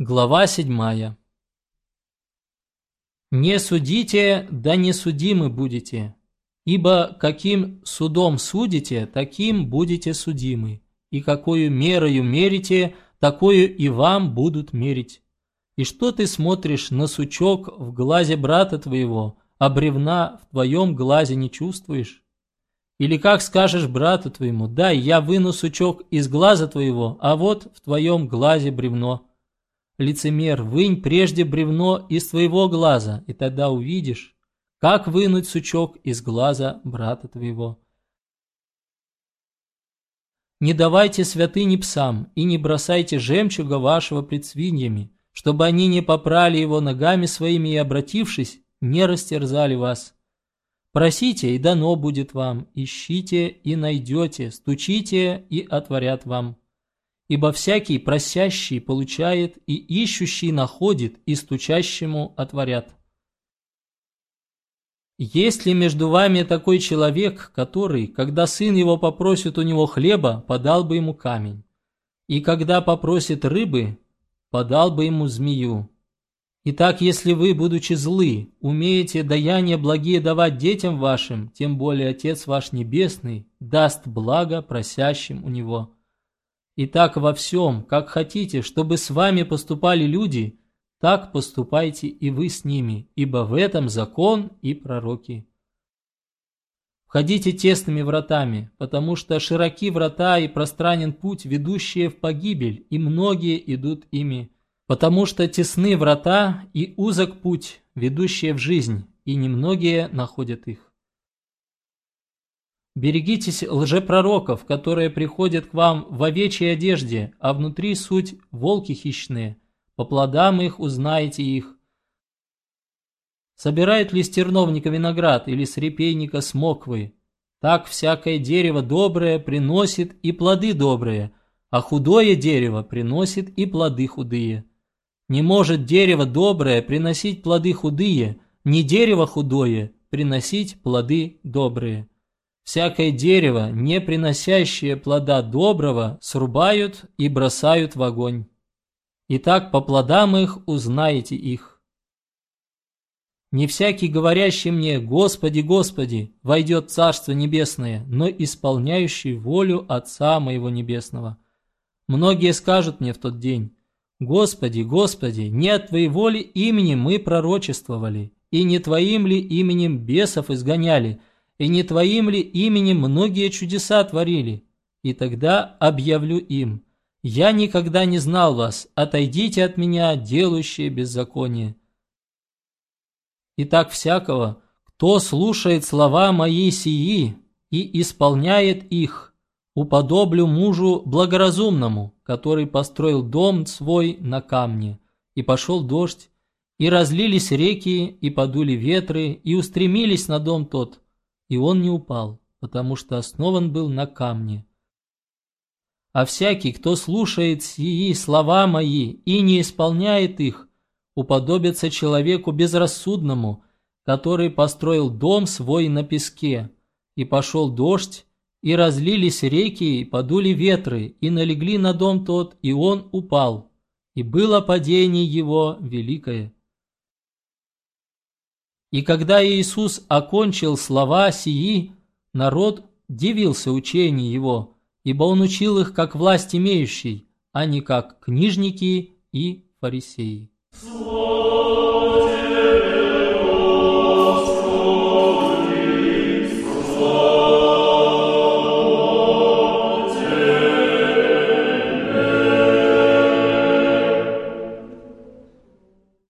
Глава седьмая «Не судите, да не судимы будете, ибо каким судом судите, таким будете судимы, и какую мерою мерите, такую и вам будут мерить. И что ты смотришь на сучок в глазе брата твоего, а бревна в твоем глазе не чувствуешь? Или как скажешь брату твоему, дай, я выну сучок из глаза твоего, а вот в твоем глазе бревно» лицемер, вынь прежде бревно из твоего глаза, и тогда увидишь, как вынуть сучок из глаза брата твоего. Не давайте святыни псам, и не бросайте жемчуга вашего пред свиньями, чтобы они не попрали его ногами своими и, обратившись, не растерзали вас. Просите, и дано будет вам, ищите, и найдете, стучите, и отворят вам. Ибо всякий просящий получает, и ищущий находит, и стучащему отворят. Есть ли между вами такой человек, который, когда сын его попросит у него хлеба, подал бы ему камень, и когда попросит рыбы, подал бы ему змею? Итак, если вы, будучи злы, умеете даяния благие давать детям вашим, тем более Отец ваш Небесный даст благо просящим у Него. И так во всем, как хотите, чтобы с вами поступали люди, так поступайте и вы с ними, ибо в этом закон и пророки. Входите тесными вратами, потому что широки врата и пространен путь, ведущие в погибель, и многие идут ими. Потому что тесны врата и узок путь, ведущие в жизнь, и немногие находят их. Берегитесь лжепророков, которые приходят к вам в овечьей одежде, а внутри суть волки хищные. По плодам их узнаете их. Собирает ли стерновника виноград или с репейника смоквы? Так всякое дерево доброе приносит и плоды добрые, а худое дерево приносит и плоды худые. Не может дерево доброе приносить плоды худые, не дерево худое приносить плоды добрые. Всякое дерево, не приносящее плода доброго, срубают и бросают в огонь. Итак, по плодам их узнаете их. Не всякий, говорящий мне «Господи, Господи», войдет в Царство Небесное, но исполняющий волю Отца Моего Небесного. Многие скажут мне в тот день «Господи, Господи, не от Твоего ли имени мы пророчествовали, и не Твоим ли именем бесов изгоняли, и не Твоим ли именем многие чудеса творили? И тогда объявлю им, я никогда не знал вас, отойдите от меня, делающие беззаконие. Итак, всякого, кто слушает слова мои сии и исполняет их, уподоблю мужу благоразумному, который построил дом свой на камне, и пошел дождь, и разлились реки, и подули ветры, и устремились на дом тот, и он не упал, потому что основан был на камне. А всякий, кто слушает сии слова мои и не исполняет их, уподобится человеку безрассудному, который построил дом свой на песке, и пошел дождь, и разлились реки, и подули ветры, и налегли на дом тот, и он упал, и было падение его великое. И когда Иисус окончил слова сии, народ дивился учению его, ибо он учил их как власть имеющий, а не как книжники и фарисеи.